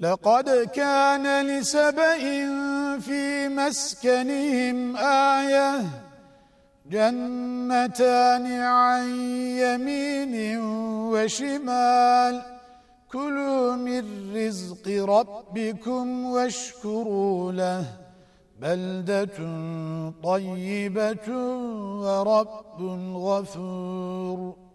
لقد كان لسبئ في مسكنهم آية جنتان عن يمين وشمال. كلوا من رزق ربكم واشكروا له بلدة طيبة ورب غفور.